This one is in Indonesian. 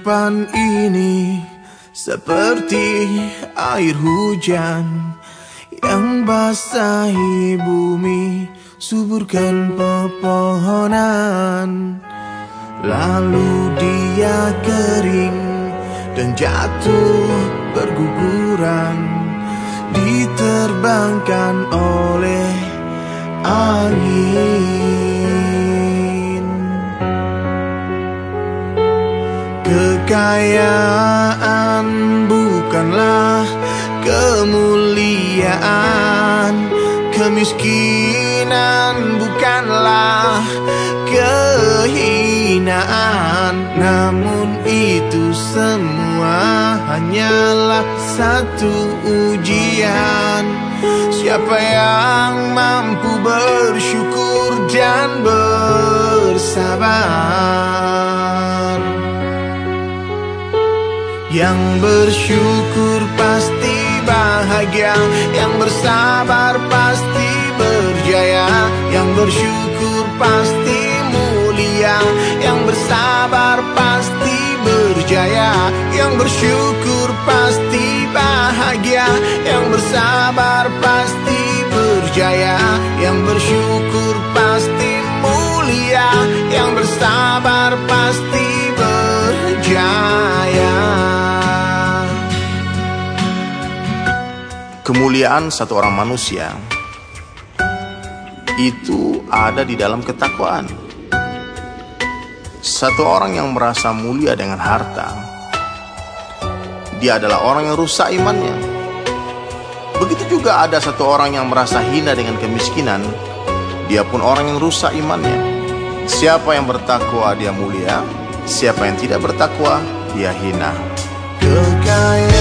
Zaman ini seperti air hujan yang basahi bumi, suburkan pepohonan. Lalu dia kering dan jatuh berguguran, diterbangkan oleh angin. Kekayaan bukanlah kemuliaan. Kemiskinan bukanlah kehinaan. Namun itu semua hanyalah satu ujian. Siapa yang mampu bersyukur dan bersabar Yang bersyukur pasti bahagia Yang bersabar pasti berjaya Yang bersyukur pasti mulia Yang bersabar pasti berjaya Yang bersyukur pasti bahagia Yang bersabar pasti Kemuliaan satu orang manusia itu ada di dalam ketakwaan. Satu orang yang merasa mulia dengan harta, dia adalah orang yang rusak imannya. Begitu juga ada satu orang yang merasa hina dengan kemiskinan, dia pun orang yang rusak imannya. Siapa yang bertakwa dia mulia, siapa yang tidak bertakwa dia hina. Kekayaan